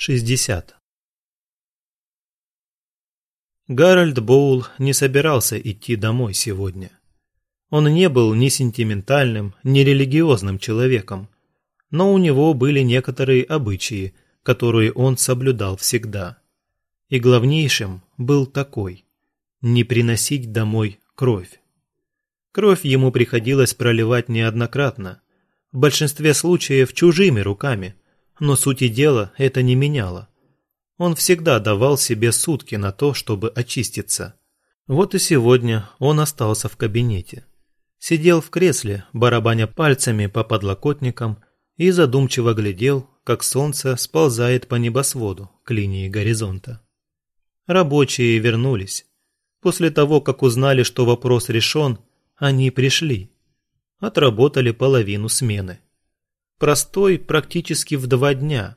60. Гарольд Боул не собирался идти домой сегодня. Он не был ни сентиментальным, ни религиозным человеком, но у него были некоторые обычаи, которые он соблюдал всегда. И главнейшим был такой – не приносить домой кровь. Кровь ему приходилось проливать неоднократно, в большинстве случаев чужими руками – но сути дела это не меняло. Он всегда давал себе сутки на то, чтобы очиститься. Вот и сегодня он остался в кабинете. Сидел в кресле, барабаня пальцами по подлокотникам и задумчиво глядел, как солнце сползает по небосводу к линии горизонта. Рабочие вернулись. После того, как узнали, что вопрос решен, они пришли. Отработали половину смены. Простой практически в два дня.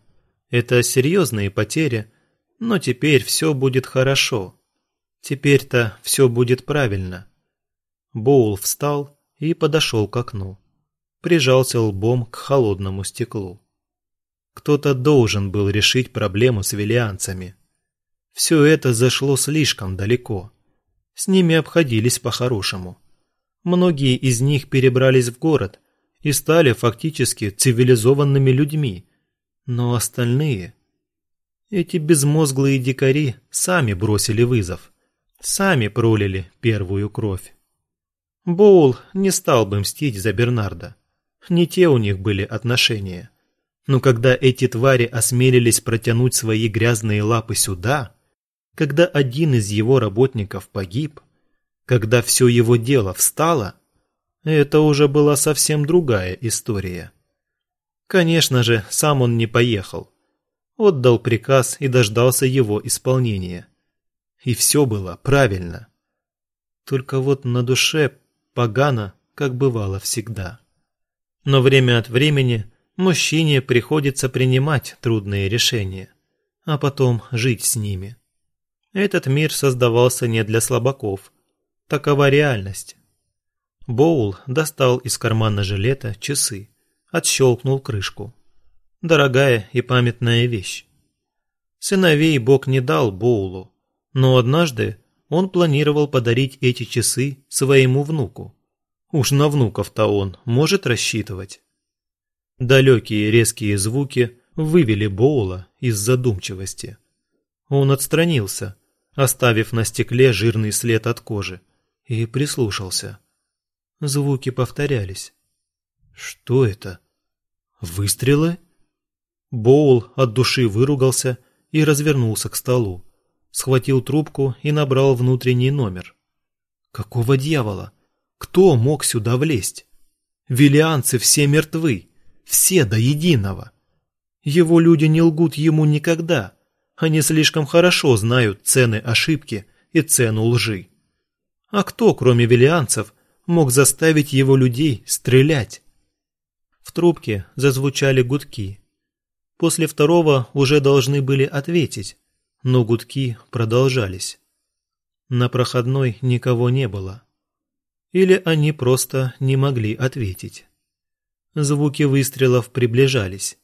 Это серьезные потери, но теперь все будет хорошо. Теперь-то все будет правильно. Боул встал и подошел к окну. Прижался лбом к холодному стеклу. Кто-то должен был решить проблему с велианцами. Все это зашло слишком далеко. С ними обходились по-хорошему. Многие из них перебрались в город – и стали фактически цивилизованными людьми. Но остальные... Эти безмозглые дикари сами бросили вызов. Сами пролили первую кровь. Боул не стал бы мстить за Бернарда. Не те у них были отношения. Но когда эти твари осмелились протянуть свои грязные лапы сюда, когда один из его работников погиб, когда все его дело встало, это уже была совсем другая история. Конечно же, сам он не поехал. Отдал приказ и дождался его исполнения. И все было правильно. Только вот на душе погано, как бывало всегда. Но время от времени мужчине приходится принимать трудные решения, а потом жить с ними. Этот мир создавался не для слабаков. Такова реальность. Боул достал из кармана жилета часы, отщелкнул крышку. Дорогая и памятная вещь. Сыновей Бог не дал Боулу, но однажды он планировал подарить эти часы своему внуку. Уж на внуков-то он может рассчитывать. Далекие резкие звуки вывели Боула из задумчивости. Он отстранился, оставив на стекле жирный след от кожи, и прислушался. Звуки повторялись. Что это? Выстрелы? Боул от души выругался и развернулся к столу. Схватил трубку и набрал внутренний номер. Какого дьявола? Кто мог сюда влезть? Виллианцы все мертвы. Все до единого. Его люди не лгут ему никогда. Они слишком хорошо знают цены ошибки и цену лжи. А кто, кроме виллианцев, мог заставить его людей стрелять. В трубке зазвучали гудки. После второго уже должны были ответить, но гудки продолжались. На проходной никого не было. Или они просто не могли ответить. Звуки выстрелов приближались.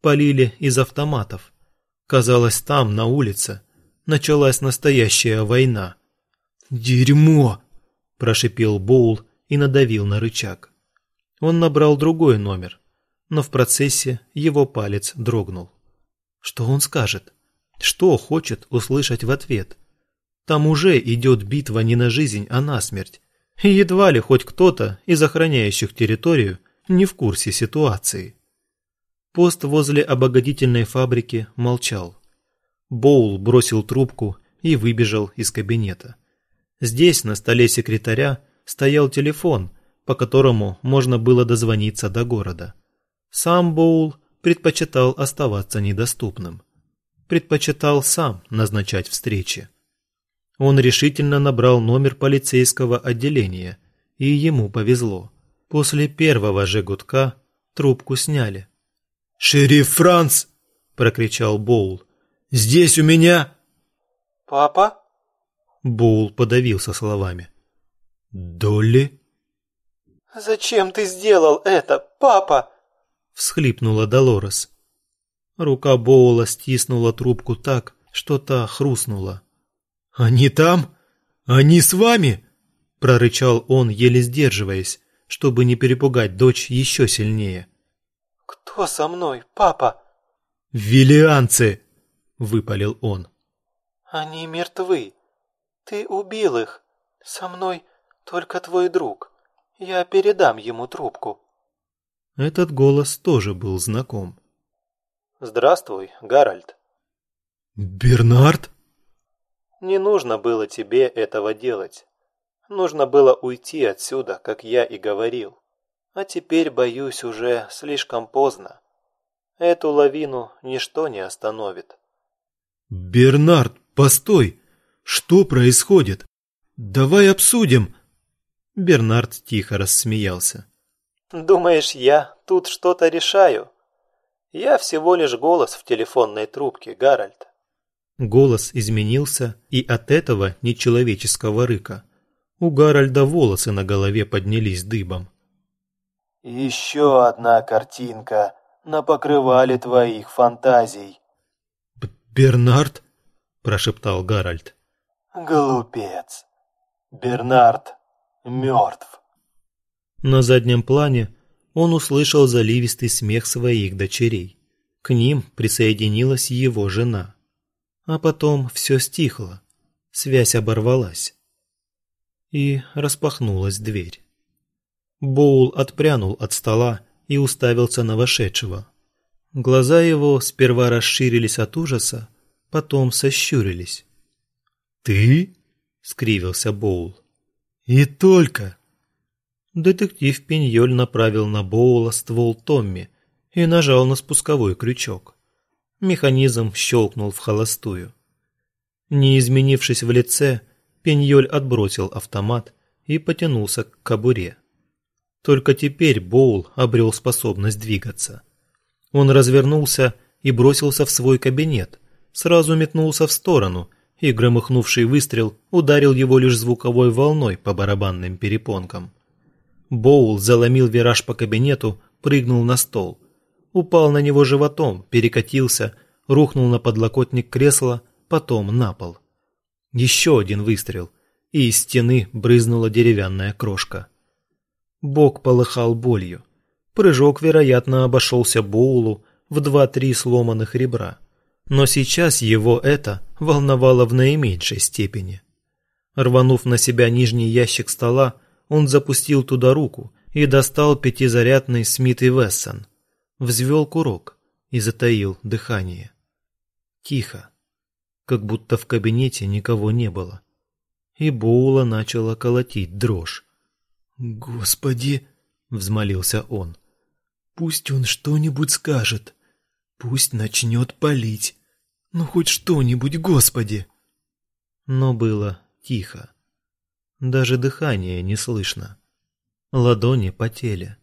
Полили из автоматов. Казалось, там, на улице, началась настоящая война. «Дерьмо!» Прошипел Боул и надавил на рычаг. Он набрал другой номер, но в процессе его палец дрогнул. Что он скажет? Что хочет услышать в ответ? Там уже идет битва не на жизнь, а на смерть. И едва ли хоть кто-то из охраняющих территорию не в курсе ситуации. Пост возле обогатительной фабрики молчал. Боул бросил трубку и выбежал из кабинета. Здесь, на столе секретаря, стоял телефон, по которому можно было дозвониться до города. Сам Боул предпочитал оставаться недоступным. Предпочитал сам назначать встречи. Он решительно набрал номер полицейского отделения, и ему повезло. После первого же гудка трубку сняли. «Шериф Франц!» – прокричал Боул. «Здесь у меня...» «Папа?» Боул подавился словами. «Долли?» «Зачем ты сделал это, папа?» всхлипнула Долорес. Рука Боула стиснула трубку так, что та хрустнула. «Они там? Они с вами?» – прорычал он, еле сдерживаясь, чтобы не перепугать дочь еще сильнее. «Кто со мной, папа?» «Виллианцы!» – выпалил он. «Они мертвы. Ты убил их. Со мной только твой друг. Я передам ему трубку». Этот голос тоже был знаком. «Здравствуй, Гарольд». «Бернард?» «Не нужно было тебе этого делать. Нужно было уйти отсюда, как я и говорил. А теперь, боюсь, уже слишком поздно. Эту лавину ничто не остановит». «Бернард, постой! Что происходит? Давай обсудим!» Бернард тихо рассмеялся. «Думаешь, я тут что-то решаю? Я всего лишь голос в телефонной трубке, Гарольд». Голос изменился, и от этого нечеловеческого рыка у Гарольда волосы на голове поднялись дыбом. «Еще одна картинка на покрывале твоих фантазий». «Бернард?» – прошептал Гарольд. «Глупец. Бернард мертв». На заднем плане он услышал заливистый смех своих дочерей. К ним присоединилась его жена. А потом все стихло, связь оборвалась и распахнулась дверь. Боул отпрянул от стола и уставился на вошедшего. Глаза его сперва расширились от ужаса, потом сощурились. «Ты?» — скривился Боул. «И только!» Детектив Пиньоль направил на Боула ствол Томми и нажал на спусковой крючок. Механизм щелкнул в холостую. Не изменившись в лице, Пеньоль отбросил автомат и потянулся к кобуре. Только теперь Боул обрел способность двигаться. Он развернулся и бросился в свой кабинет, сразу метнулся в сторону, и громыхнувший выстрел ударил его лишь звуковой волной по барабанным перепонкам. Боул заломил вираж по кабинету, прыгнул на стол. Упал на него животом, перекатился, рухнул на подлокотник кресла, потом на пол. Еще один выстрел, и из стены брызнула деревянная крошка. Бок полыхал болью. Прыжок, вероятно, обошелся Боулу в два-три сломанных ребра. Но сейчас его это волновало в наименьшей степени. Рванув на себя нижний ящик стола, он запустил туда руку и достал пятизарядный Смит и Вессон. Взвел курок и затаил дыхание. Тихо как будто в кабинете никого не было. И Боула начала колотить дрожь. «Господи!» — взмолился он. «Пусть он что-нибудь скажет. Пусть начнет палить. Ну хоть что-нибудь, Господи!» Но было тихо. Даже дыхание не слышно. Ладони потели.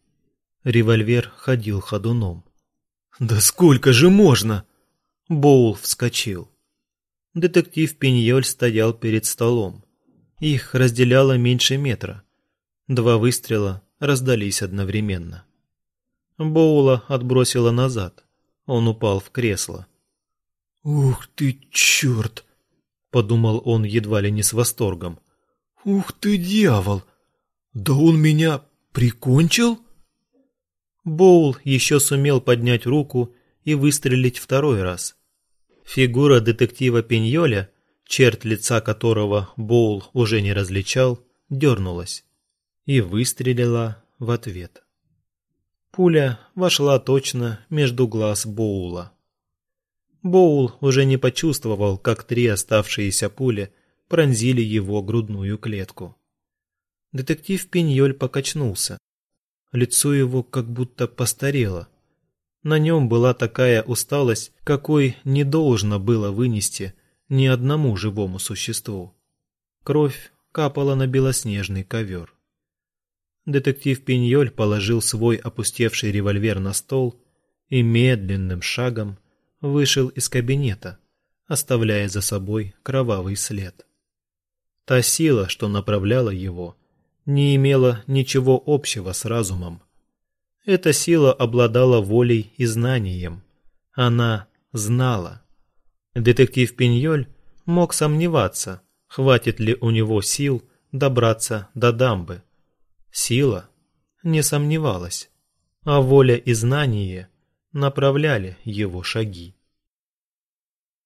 Револьвер ходил ходуном. «Да сколько же можно?» Боул вскочил. Детектив Пиньоль стоял перед столом. Их разделяло меньше метра. Два выстрела раздались одновременно. Боула отбросило назад. Он упал в кресло. «Ух ты, черт!» — подумал он едва ли не с восторгом. «Ух ты, дьявол! Да он меня прикончил?» Боул еще сумел поднять руку и выстрелить второй раз. Фигура детектива Пиньоля, черт лица которого Боул уже не различал, дернулась и выстрелила в ответ. Пуля вошла точно между глаз Боула. Боул уже не почувствовал, как три оставшиеся пули пронзили его грудную клетку. Детектив Пиньоль покачнулся. Лицо его как будто постарело. На нем была такая усталость, какой не должно было вынести ни одному живому существу. Кровь капала на белоснежный ковер. Детектив Пиньоль положил свой опустевший револьвер на стол и медленным шагом вышел из кабинета, оставляя за собой кровавый след. Та сила, что направляла его, не имела ничего общего с разумом. Эта сила обладала волей и знанием, Она знала. Детектив Пиньоль мог сомневаться, хватит ли у него сил добраться до дамбы. Сила не сомневалась, а воля и знание направляли его шаги.